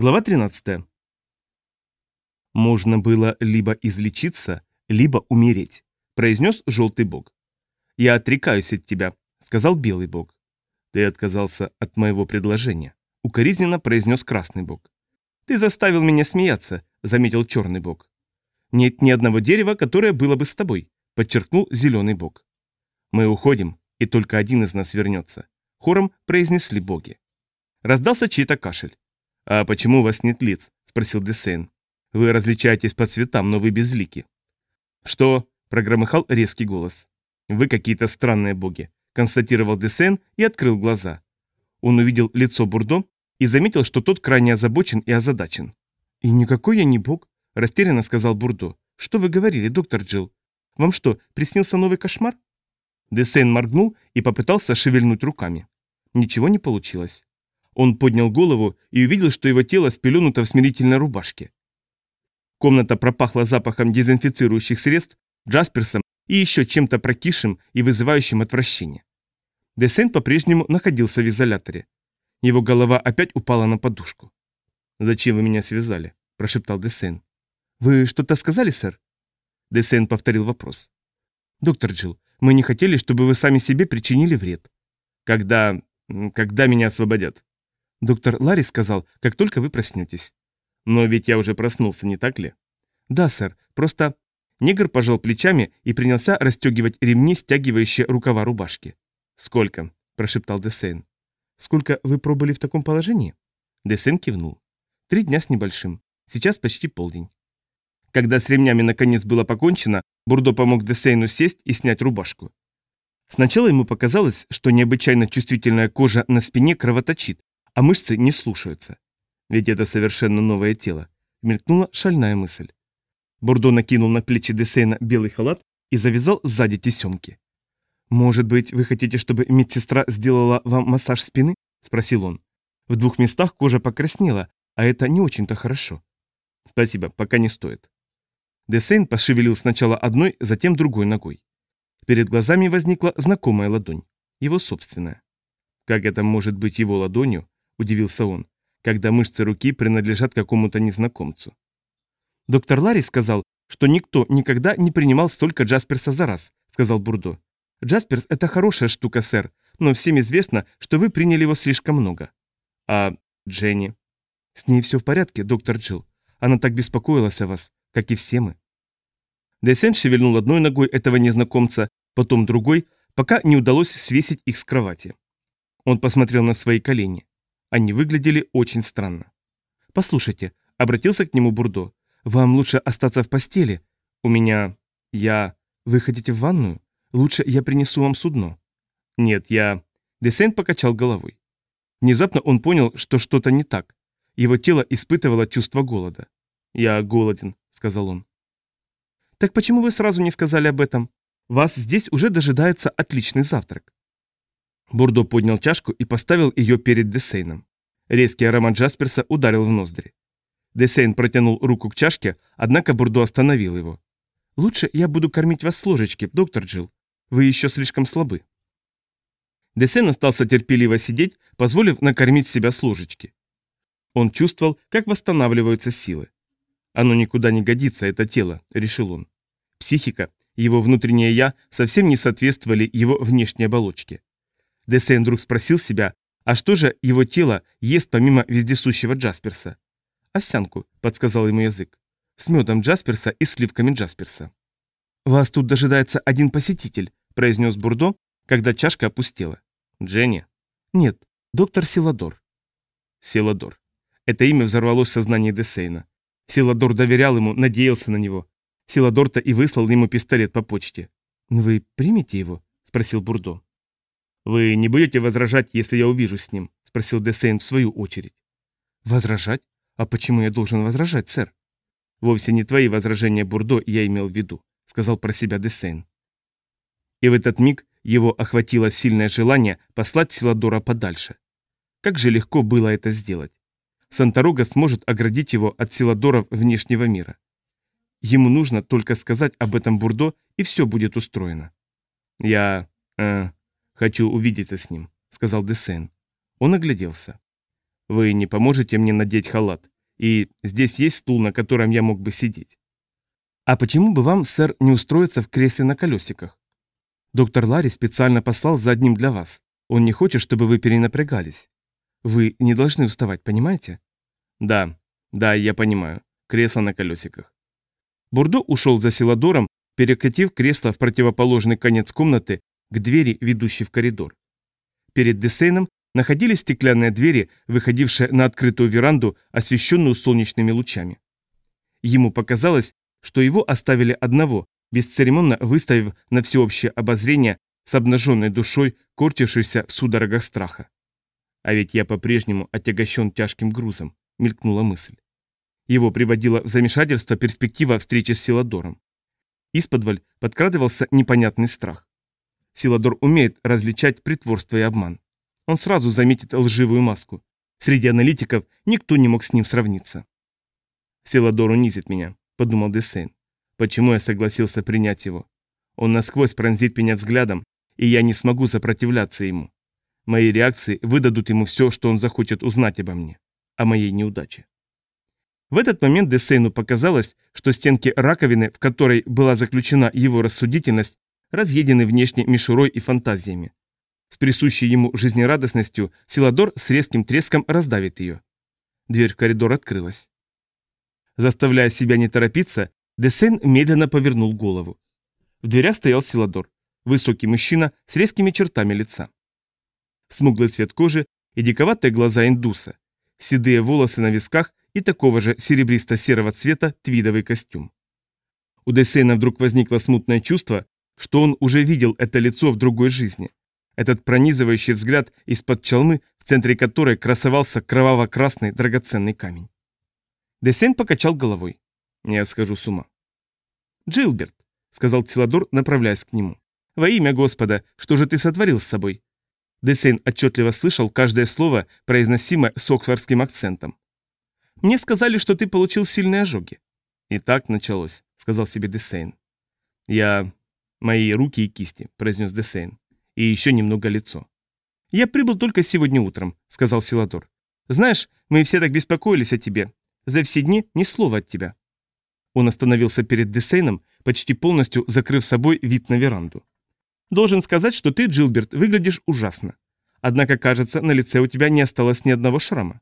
Глава 13. «Можно было либо излечиться, либо умереть», — произнес желтый бог. «Я отрекаюсь от тебя», — сказал белый бог. «Ты отказался от моего предложения», — укоризненно произнес красный бог. «Ты заставил меня смеяться», — заметил черный бог. «Нет ни одного дерева, которое было бы с тобой», — подчеркнул зеленый бог. «Мы уходим, и только один из нас вернется», — хором произнесли боги. Раздался чей-то кашель. «А почему у вас нет лиц?» – спросил Десейн. «Вы различаетесь по цветам, но вы безлики». «Что?» – прогромыхал резкий голос. «Вы какие-то странные боги», – констатировал Десейн и открыл глаза. Он увидел лицо Бурдо и заметил, что тот крайне озабочен и озадачен. «И никакой я не бог», – растерянно сказал Бурдо. «Что вы говорили, доктор Джилл? Вам что, приснился новый кошмар?» Десейн моргнул и попытался шевельнуть руками. Ничего не получилось. Он поднял голову и увидел, что его тело спеленуто в смирительной рубашке. Комната пропахла запахом дезинфицирующих средств, джасперсом и еще чем-то прокисшим и вызывающим отвращение. Десен по-прежнему находился в изоляторе. Его голова опять упала на подушку. «Зачем вы меня связали?» – прошептал Десен. «Вы что-то сказали, сэр?» Десен повторил вопрос. «Доктор Джилл, мы не хотели, чтобы вы сами себе причинили вред». «Когда... когда меня освободят?» Доктор Ларри сказал, как только вы проснетесь. Но ведь я уже проснулся, не так ли? Да, сэр, просто... Негр пожал плечами и принялся расстегивать ремни, стягивающие рукава рубашки. «Сколько?» – прошептал Десейн. «Сколько вы пробыли в таком положении?» Десейн кивнул. «Три дня с небольшим. Сейчас почти полдень». Когда с ремнями наконец было покончено, Бурдо помог Десейну сесть и снять рубашку. Сначала ему показалось, что необычайно чувствительная кожа на спине кровоточит, а мышцы не слушаются. Ведь это совершенно новое тело. Мелькнула шальная мысль. Бурдо накинул на плечи Десейна белый халат и завязал сзади тесемки. «Может быть, вы хотите, чтобы медсестра сделала вам массаж спины?» – спросил он. В двух местах кожа покраснела, а это не очень-то хорошо. «Спасибо, пока не стоит». Десейн пошевелил сначала одной, затем другой ногой. Перед глазами возникла знакомая ладонь, его собственная. Как это может быть его ладонью, – удивился он, – когда мышцы руки принадлежат какому-то незнакомцу. «Доктор Ларри сказал, что никто никогда не принимал столько Джасперса за раз», – сказал Бурдо. «Джасперс – это хорошая штука, сэр, но всем известно, что вы приняли его слишком много». «А Дженни?» «С ней все в порядке, доктор Джилл. Она так беспокоилась о вас, как и все мы». Десен шевельнул одной ногой этого незнакомца, потом другой, пока не удалось свесить их с кровати. Он посмотрел на свои колени. Они выглядели очень странно. «Послушайте», — обратился к нему Бурдо, — «вам лучше остаться в постели. У меня... я... Вы хотите в ванную? Лучше я принесу вам судно». «Нет, я...» Десент покачал головой. Внезапно он понял, что что-то не так. Его тело испытывало чувство голода. «Я голоден», — сказал он. «Так почему вы сразу не сказали об этом? Вас здесь уже дожидается отличный завтрак». Бурдо поднял чашку и поставил ее перед Десейном. Резкий аромат Джасперса ударил в ноздри. Десейн протянул руку к чашке, однако Бурдо остановил его. «Лучше я буду кормить вас с ложечки, доктор Джилл. Вы еще слишком слабы». Десейн остался терпеливо сидеть, позволив накормить себя с ложечки. Он чувствовал, как восстанавливаются силы. «Оно никуда не годится, это тело», — решил он. Психика, его внутреннее «я» совсем не соответствовали его внешней оболочке. Десейн вдруг спросил себя, а что же его тело ест помимо вездесущего Джасперса? «Овсянку», — подсказал ему язык. «С медом Джасперса и сливками Джасперса». «Вас тут дожидается один посетитель», — произнес Бурдо, когда чашка опустела. «Дженни?» «Нет, доктор Силадор». Силадор. Это имя взорвалось в сознании Десейна. Силадор доверял ему, надеялся на него. Силадор-то и выслал ему пистолет по почте. «Вы примете его?» — спросил Бурдо. «Вы не будете возражать, если я увижу с ним?» – спросил Десейн в свою очередь. «Возражать? А почему я должен возражать, сэр?» «Вовсе не твои возражения, Бурдо, я имел в виду», – сказал про себя Десейн. И в этот миг его охватило сильное желание послать Силадора подальше. Как же легко было это сделать. Санторога сможет оградить его от Силадоров внешнего мира. Ему нужно только сказать об этом Бурдо, и все будет устроено. Я... Э, «Хочу увидеться с ним», — сказал Десен. Он огляделся. Вы не поможете мне надеть халат? И здесь есть стул, на котором я мог бы сидеть. А почему бы вам, сэр, не устроиться в кресле на колесиках? Доктор Ларри специально послал за одним для вас. Он не хочет, чтобы вы перенапрягались. Вы не должны уставать, понимаете? Да, да, я понимаю. Кресло на колесиках. Бурдо ушел за Силадором, перекатив кресло в противоположный конец комнаты к двери, ведущей в коридор. Перед Десейном находились стеклянные двери, выходившие на открытую веранду, освещенную солнечными лучами. Ему показалось, что его оставили одного, бесцеремонно выставив на всеобщее обозрение с обнаженной душой, корчившейся в судорогах страха. А ведь я по-прежнему отягощен тяжким грузом, мелькнула мысль. Его приводила в замешательство перспектива встречи с Силадором. Исподволь подкрадывался непонятный страх. Силадор умеет различать притворство и обман. Он сразу заметит лживую маску. Среди аналитиков никто не мог с ним сравниться. «Силадор унизит меня», — подумал Десейн. «Почему я согласился принять его? Он насквозь пронзит меня взглядом, и я не смогу сопротивляться ему. Мои реакции выдадут ему все, что он захочет узнать обо мне, о моей неудаче. В этот момент Десейну показалось, что стенки раковины, в которой была заключена его рассудительность, разъедены внешне мишурой и фантазиями. С присущей ему жизнерадостностью Силадор с резким треском раздавит ее. Дверь в коридор открылась. Заставляя себя не торопиться, Десейн медленно повернул голову. В дверях стоял Силадор, высокий мужчина с резкими чертами лица. Смуглый цвет кожи и диковатые глаза индуса, седые волосы на висках и такого же серебристо-серого цвета твидовый костюм. У Десейна вдруг возникло смутное чувство, что он уже видел это лицо в другой жизни. Этот пронизывающий взгляд из-под чалмы, в центре которой красовался кроваво-красный драгоценный камень. Десейн покачал головой. «Я схожу с ума». «Джилберт», — сказал Тиладор, направляясь к нему. «Во имя Господа, что же ты сотворил с собой?» Десейн отчетливо слышал каждое слово, произносимое с оксфордским акцентом. Мне сказали, что ты получил сильные ожоги. И так началось, сказал себе Десейн. Я... Мои руки и кисти, произнес Десейн. И еще немного лицо. Я прибыл только сегодня утром, сказал Силадор. Знаешь, мы все так беспокоились о тебе. За все дни ни слова от тебя. Он остановился перед Десейном, почти полностью закрыв собой вид на веранду. Должен сказать, что ты, Джилберт, выглядишь ужасно. Однако, кажется, на лице у тебя не осталось ни одного шрама.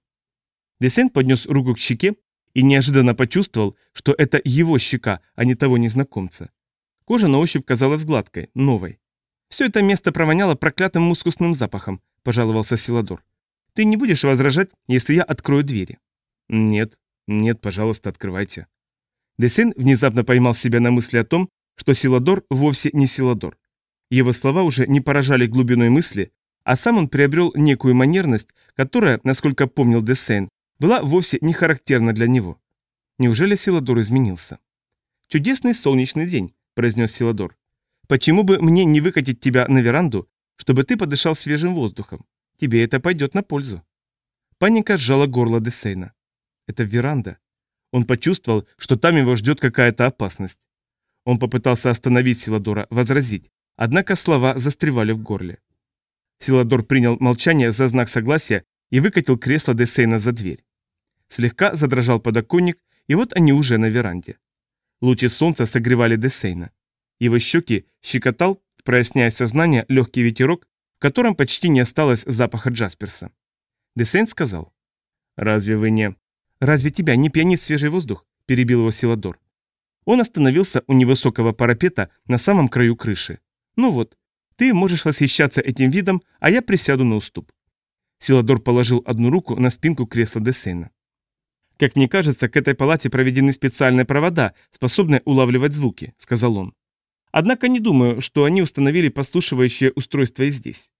Десент поднес руку к щеке и неожиданно почувствовал, что это его щека, а не того незнакомца. Кожа на ощупь казалась гладкой, новой. «Все это место провоняло проклятым мускусным запахом», – пожаловался Силадор. «Ты не будешь возражать, если я открою двери?» «Нет, нет, пожалуйста, открывайте». Десен внезапно поймал себя на мысли о том, что Силадор вовсе не Силадор. Его слова уже не поражали глубиной мысли, а сам он приобрел некую манерность, которая, насколько помнил Десен, была вовсе не характерна для него. Неужели Силадор изменился? «Чудесный солнечный день», – произнес Силадор. «Почему бы мне не выкатить тебя на веранду, чтобы ты подышал свежим воздухом? Тебе это пойдет на пользу». Паника сжала горло Десейна. Это веранда. Он почувствовал, что там его ждет какая-то опасность. Он попытался остановить Силадора, возразить, однако слова застревали в горле. Силадор принял молчание за знак согласия и выкатил кресло Десейна за дверь. Слегка задрожал подоконник, и вот они уже на веранде. Лучи солнца согревали Десейна. Его щеки щекотал, проясняя сознание, легкий ветерок, в котором почти не осталось запаха Джасперса. Десейн сказал. «Разве вы не...» «Разве тебя не пьянит свежий воздух?» – перебил его Силадор. Он остановился у невысокого парапета на самом краю крыши. «Ну вот, ты можешь восхищаться этим видом, а я присяду на уступ». Силадор положил одну руку на спинку кресла Десейна. «Как мне кажется, к этой палате проведены специальные провода, способные улавливать звуки», — сказал он. «Однако не думаю, что они установили послушивающее устройство и здесь».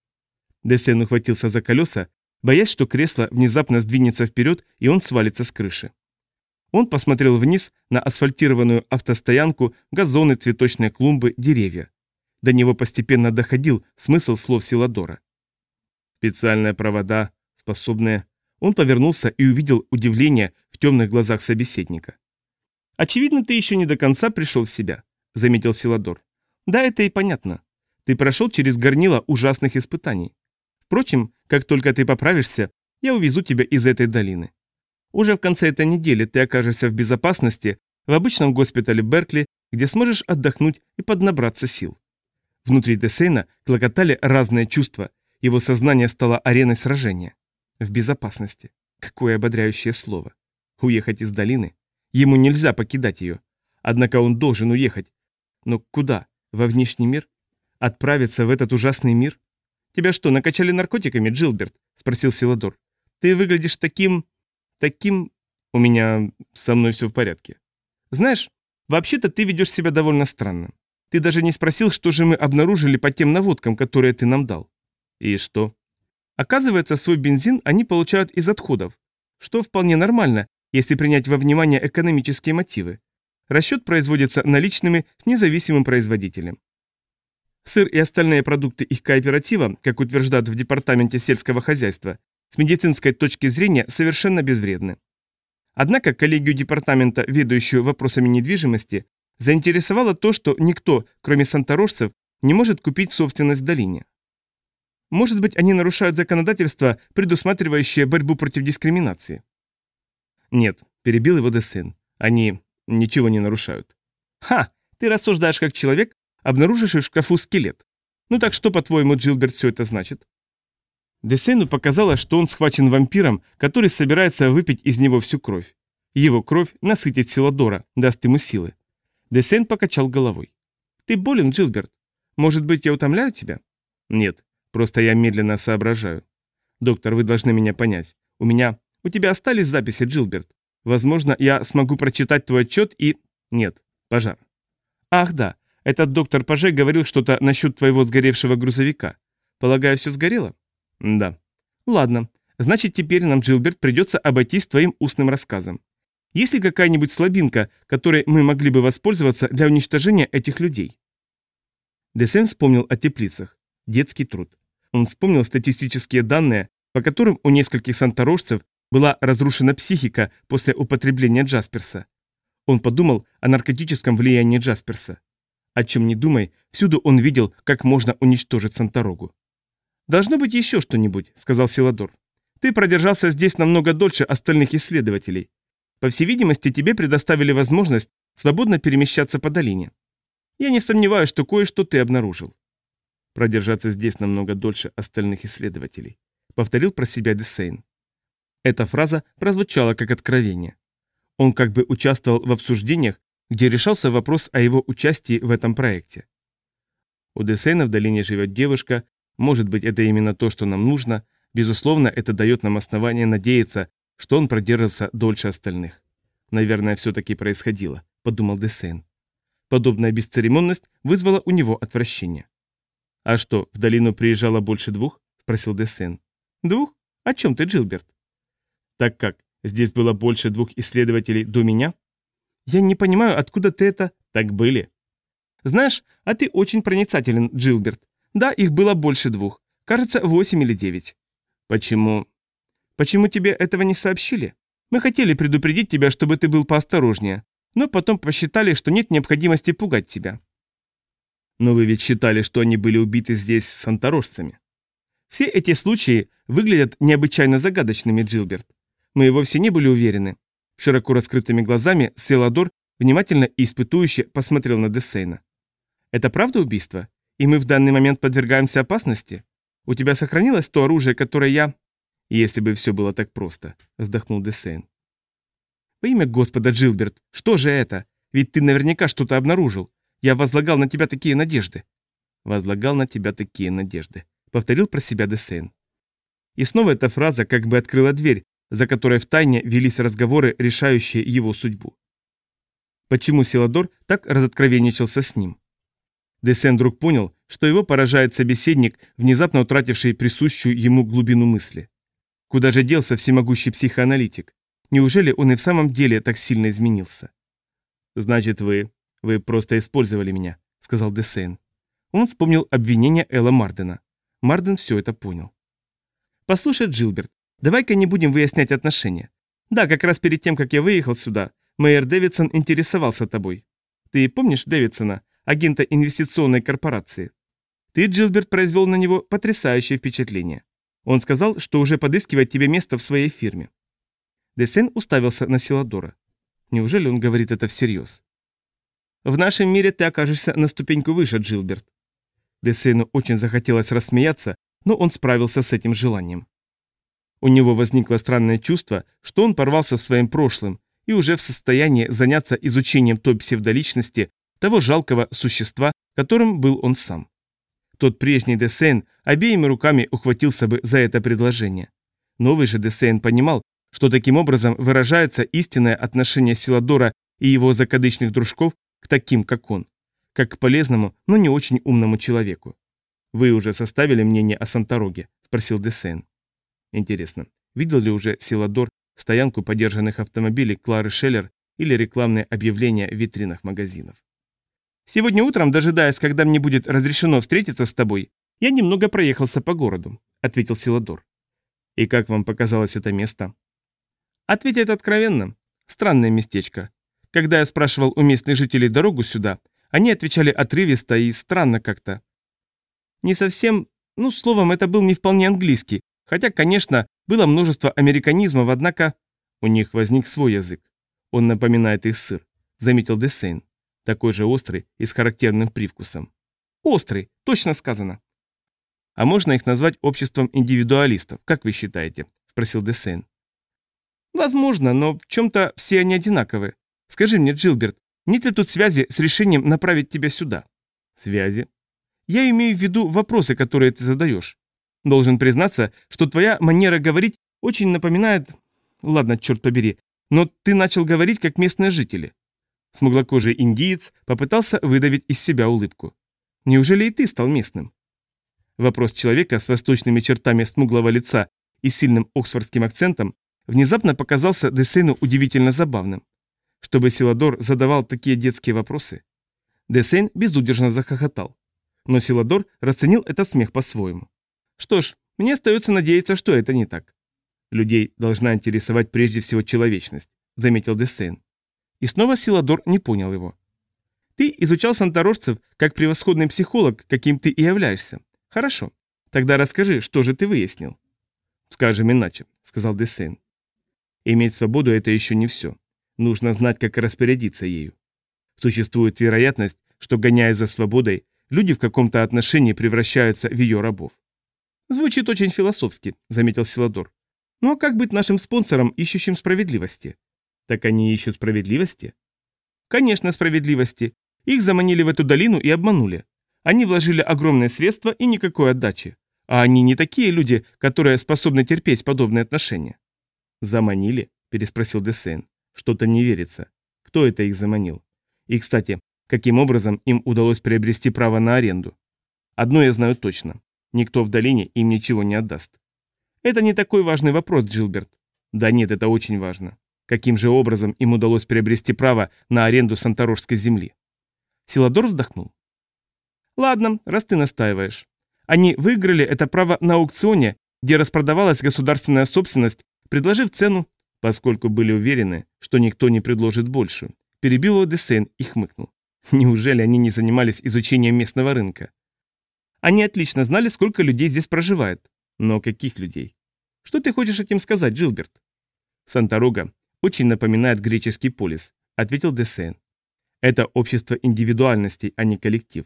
Десен ухватился за колеса, боясь, что кресло внезапно сдвинется вперед, и он свалится с крыши. Он посмотрел вниз на асфальтированную автостоянку, газоны, цветочные клумбы, деревья. До него постепенно доходил смысл слов Силадора. Специальные провода, способные... Он повернулся и увидел удивление в темных глазах собеседника. «Очевидно, ты еще не до конца пришел в себя», — заметил Силадор. «Да, это и понятно. Ты прошел через горнило ужасных испытаний. Впрочем, как только ты поправишься, я увезу тебя из этой долины. Уже в конце этой недели ты окажешься в безопасности в обычном госпитале Беркли, где сможешь отдохнуть и поднабраться сил. Внутри Десейна клокотали разные чувства, его сознание стало ареной сражения. В безопасности. Какое ободряющее слово. Уехать из долины? Ему нельзя покидать ее. Однако он должен уехать. Но куда? Во внешний мир? Отправиться в этот ужасный мир? Тебя что, накачали наркотиками, Джилберт? Спросил Силадор. Ты выглядишь таким... таким... У меня со мной все в порядке. Знаешь, вообще-то ты ведешь себя довольно странно. Ты даже не спросил, что же мы обнаружили по тем наводкам, которые ты нам дал. И что? Оказывается, свой бензин они получают из отходов, что вполне нормально, если принять во внимание экономические мотивы. Расчет производится наличными с независимым производителем. Сыр и остальные продукты их кооператива, как утверждают в Департаменте сельского хозяйства, с медицинской точки зрения совершенно безвредны. Однако коллегию департамента, ведущую вопросами недвижимости, заинтересовало то, что никто, кроме санторожцев, не может купить собственность в долине. Может быть, они нарушают законодательство, предусматривающее борьбу против дискриминации? Нет, перебил его Десен. Они ничего не нарушают. Ха, ты рассуждаешь как человек, обнаруживший в шкафу скелет. Ну так что, по-твоему, Джилберт, все это значит? Десену показалось, что он схвачен вампиром, который собирается выпить из него всю кровь. Его кровь насытит Силадора, даст ему силы. Десен покачал головой. «Ты болен, Джилберт? Может быть, я утомляю тебя?» «Нет, просто я медленно соображаю. Доктор, вы должны меня понять. У меня... У тебя остались записи, Джилберт. Возможно, я смогу прочитать твой отчет и... Нет, пожар. Ах да, этот доктор Паже говорил что-то насчет твоего сгоревшего грузовика. Полагаю, все сгорело? Да. Ладно, значит теперь нам, Джилберт, придется обойтись твоим устным рассказом. Есть ли какая-нибудь слабинка, которой мы могли бы воспользоваться для уничтожения этих людей? Десен вспомнил о теплицах. Детский труд. Он вспомнил статистические данные, по которым у нескольких санторожцев была разрушена психика после употребления Джасперса. Он подумал о наркотическом влиянии Джасперса. О чем не думай, всюду он видел, как можно уничтожить Санторогу. «Должно быть еще что-нибудь», — сказал Силадор. «Ты продержался здесь намного дольше остальных исследователей. По всей видимости, тебе предоставили возможность свободно перемещаться по долине. Я не сомневаюсь, что кое-что ты обнаружил». «Продержаться здесь намного дольше остальных исследователей», — повторил про себя Десейн. Эта фраза прозвучала как откровение. Он как бы участвовал в обсуждениях, где решался вопрос о его участии в этом проекте. У Десейна в долине живет девушка, может быть, это именно то, что нам нужно, безусловно, это дает нам основание надеяться, что он продержится дольше остальных. Наверное, все-таки происходило, подумал Десейн. Подобная бесцеремонность вызвала у него отвращение. «А что, в долину приезжало больше двух?» – спросил Десейн. «Двух? О чем ты, Джилберт?» «Так как, здесь было больше двух исследователей до меня?» «Я не понимаю, откуда ты это...» «Так были». «Знаешь, а ты очень проницателен, Джилберт. Да, их было больше двух. Кажется, восемь или девять». «Почему?» «Почему тебе этого не сообщили? Мы хотели предупредить тебя, чтобы ты был поосторожнее, но потом посчитали, что нет необходимости пугать тебя». «Но вы ведь считали, что они были убиты здесь санторожцами». «Все эти случаи выглядят необычайно загадочными, Джилберт. Мы вовсе не были уверены. Широко раскрытыми глазами Селадор внимательно и испытующе посмотрел на Десейна. «Это правда убийство? И мы в данный момент подвергаемся опасности? У тебя сохранилось то оружие, которое я...» «Если бы все было так просто», — вздохнул Десейн. «Во имя Господа, Джилберт, что же это? Ведь ты наверняка что-то обнаружил. Я возлагал на тебя такие надежды». «Возлагал на тебя такие надежды», — повторил про себя Десейн. И снова эта фраза как бы открыла дверь, за которой в тайне велись разговоры, решающие его судьбу. Почему Силадор так разоткровенничался с ним? Десен вдруг понял, что его поражает собеседник, внезапно утративший присущую ему глубину мысли. Куда же делся всемогущий психоаналитик? Неужели он и в самом деле так сильно изменился? «Значит, вы... вы просто использовали меня», — сказал Десен. Он вспомнил обвинение Элла Мардена. Марден все это понял. «Послушай, Джилберт, Давай-ка не будем выяснять отношения. Да, как раз перед тем, как я выехал сюда, мэр Дэвидсон интересовался тобой. Ты помнишь Дэвидсона, агента инвестиционной корпорации? Ты, Джилберт, произвел на него потрясающее впечатление. Он сказал, что уже подыскивает тебе место в своей фирме. Десен уставился на Силадора. Неужели он говорит это всерьез? В нашем мире ты окажешься на ступеньку выше, Джилберт. Десейну очень захотелось рассмеяться, но он справился с этим желанием. У него возникло странное чувство, что он порвался своим прошлым и уже в состоянии заняться изучением той псевдоличности, того жалкого существа, которым был он сам. Тот прежний Десейн обеими руками ухватился бы за это предложение. Новый же Десейн понимал, что таким образом выражается истинное отношение Силадора и его закадычных дружков таким, как он, как к полезному, но не очень умному человеку. «Вы уже составили мнение о Сантороге?» – спросил Десейн. Интересно, видел ли уже Силадор стоянку подержанных автомобилей Клары Шеллер или рекламные объявления в витринах магазинов? «Сегодня утром, дожидаясь, когда мне будет разрешено встретиться с тобой, я немного проехался по городу», — ответил Силадор. «И как вам показалось это место?» Ответить откровенно. Странное местечко. Когда я спрашивал у местных жителей дорогу сюда, они отвечали отрывисто и странно как-то. Не совсем, ну, словом, это был не вполне английский, хотя, конечно, было множество американизмов, однако у них возник свой язык. Он напоминает их сыр, заметил Десейн, такой же острый и с характерным привкусом. Острый, точно сказано. А можно их назвать обществом индивидуалистов, как вы считаете? спросил Десейн. Возможно, но в чем-то все они одинаковы. Скажи мне, Джилберт, нет ли тут связи с решением направить тебя сюда? Связи? Я имею в виду вопросы, которые ты задаешь. Должен признаться, что твоя манера говорить очень напоминает... Ладно, черт побери, но ты начал говорить как местные жители. Смуглокожий индиец попытался выдавить из себя улыбку. Неужели и ты стал местным? Вопрос человека с восточными чертами смуглого лица и сильным оксфордским акцентом внезапно показался Десейну удивительно забавным. Чтобы Силадор задавал такие детские вопросы. Десейн безудержно захохотал. Но Силадор расценил этот смех по-своему. Что ж, мне остается надеяться, что это не так. Людей должна интересовать прежде всего человечность, заметил Десейн. И снова Силадор не понял его. Ты изучал санторожцев как превосходный психолог, каким ты и являешься. Хорошо. Тогда расскажи, что же ты выяснил? Скажем иначе, сказал Десейн. Иметь свободу – это еще не все. Нужно знать, как распорядиться ею. Существует вероятность, что, гоняясь за свободой, люди в каком-то отношении превращаются в ее рабов. Звучит очень философски, заметил Силадор. Ну а как быть нашим спонсором, ищущим справедливости? Так они ищут справедливости? Конечно, справедливости. Их заманили в эту долину и обманули. Они вложили огромные средства и никакой отдачи. А они не такие люди, которые способны терпеть подобные отношения. Заманили? переспросил Десейн. Что-то не верится. Кто это их заманил? И, кстати, каким образом им удалось приобрести право на аренду? Одно я знаю точно. Никто в долине им ничего не отдаст. Это не такой важный вопрос, Джилберт. Да нет, это очень важно. Каким же образом им удалось приобрести право на аренду Санторожской земли? Силадор вздохнул. Ладно, раз ты настаиваешь. Они выиграли это право на аукционе, где распродавалась государственная собственность, предложив цену, поскольку были уверены, что никто не предложит больше. Перебил его Десен и хмыкнул. Неужели они не занимались изучением местного рынка? Они отлично знали, сколько людей здесь проживает. Но каких людей? Что ты хочешь этим сказать, Джилберт? Санта-Рога очень напоминает греческий полис, ответил Десен. Это общество индивидуальностей, а не коллектив.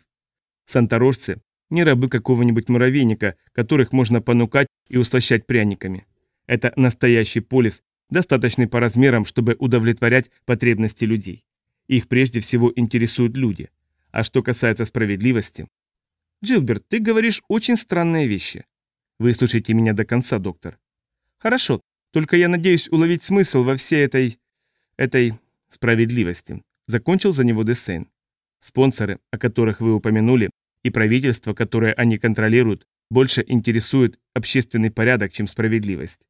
Санторожцы не рабы какого-нибудь муравейника, которых можно понукать и услощать пряниками. Это настоящий полис, достаточный по размерам, чтобы удовлетворять потребности людей. Их прежде всего интересуют люди. А что касается справедливости, Джилберт, ты говоришь очень странные вещи. Выслушайте меня до конца, доктор. Хорошо, только я надеюсь уловить смысл во всей этой... этой... справедливости. Закончил за него Десейн. Спонсоры, о которых вы упомянули, и правительство, которое они контролируют, больше интересует общественный порядок, чем справедливость.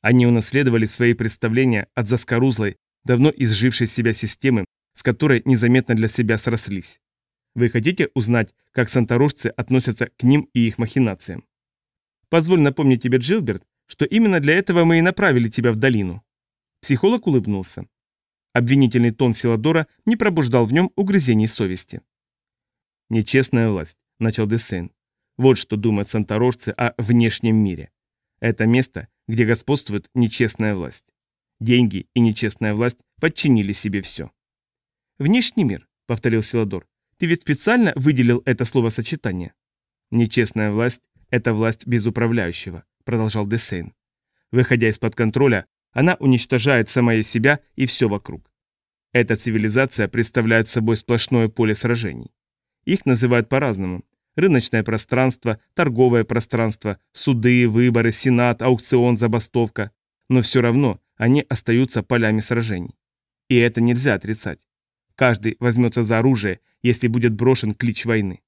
Они унаследовали свои представления от заскорузлой, давно изжившей себя системы, с которой незаметно для себя срослись. Вы хотите узнать, как санторожцы относятся к ним и их махинациям? Позволь напомнить тебе, Джилберт, что именно для этого мы и направили тебя в долину. Психолог улыбнулся. Обвинительный тон Силадора не пробуждал в нем угрызений совести. «Нечестная власть», — начал Десейн. «Вот что думают санторожцы о внешнем мире. Это место, где господствует нечестная власть. Деньги и нечестная власть подчинили себе все. «Внешний мир», — повторил Силадор. «Ты ведь специально выделил это словосочетание?» «Нечестная власть — это власть без управляющего», — продолжал Десейн. «Выходя из-под контроля, она уничтожает самое себя и все вокруг. Эта цивилизация представляет собой сплошное поле сражений. Их называют по-разному. Рыночное пространство, торговое пространство, суды, выборы, сенат, аукцион, забастовка. Но все равно они остаются полями сражений. И это нельзя отрицать. Каждый возьмется за оружие, если будет брошен клич войны.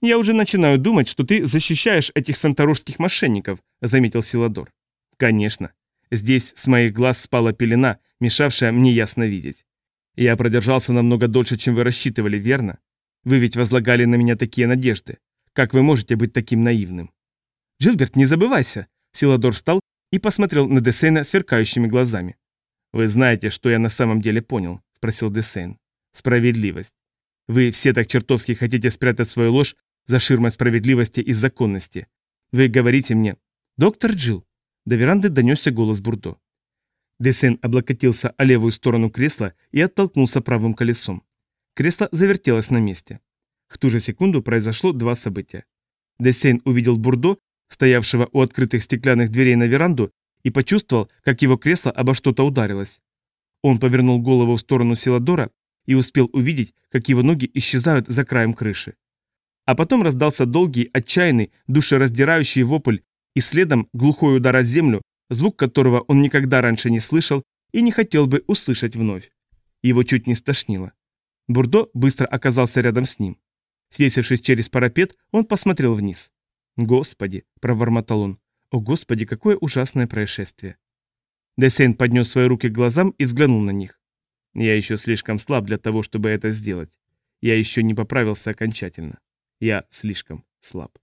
«Я уже начинаю думать, что ты защищаешь этих санторорских мошенников», — заметил Силадор. «Конечно. Здесь с моих глаз спала пелена, мешавшая мне ясно видеть. Я продержался намного дольше, чем вы рассчитывали, верно? Вы ведь возлагали на меня такие надежды. Как вы можете быть таким наивным?» «Джилберт, не забывайся!» Силадор встал и посмотрел на Десейна сверкающими глазами. «Вы знаете, что я на самом деле понял?» – спросил Десейн. «Справедливость. Вы все так чертовски хотите спрятать свою ложь за ширмой справедливости и законности. Вы говорите мне, доктор Джилл». До веранды донесся голос Бурдо. Десейн облокотился о левую сторону кресла и оттолкнулся правым колесом. Кресло завертелось на месте. В ту же секунду произошло два события. Десейн увидел Бурдо стоявшего у открытых стеклянных дверей на веранду, и почувствовал, как его кресло обо что-то ударилось. Он повернул голову в сторону Силадора и успел увидеть, как его ноги исчезают за краем крыши. А потом раздался долгий, отчаянный, душераздирающий вопль, и следом глухой удар о землю, звук которого он никогда раньше не слышал и не хотел бы услышать вновь. Его чуть не стошнило. Бурдо быстро оказался рядом с ним. Свесившись через парапет, он посмотрел вниз. «Господи!» – пробормотал он. «О, Господи, какое ужасное происшествие!» Десейн поднес свои руки к глазам и взглянул на них. «Я еще слишком слаб для того, чтобы это сделать. Я еще не поправился окончательно. Я слишком слаб».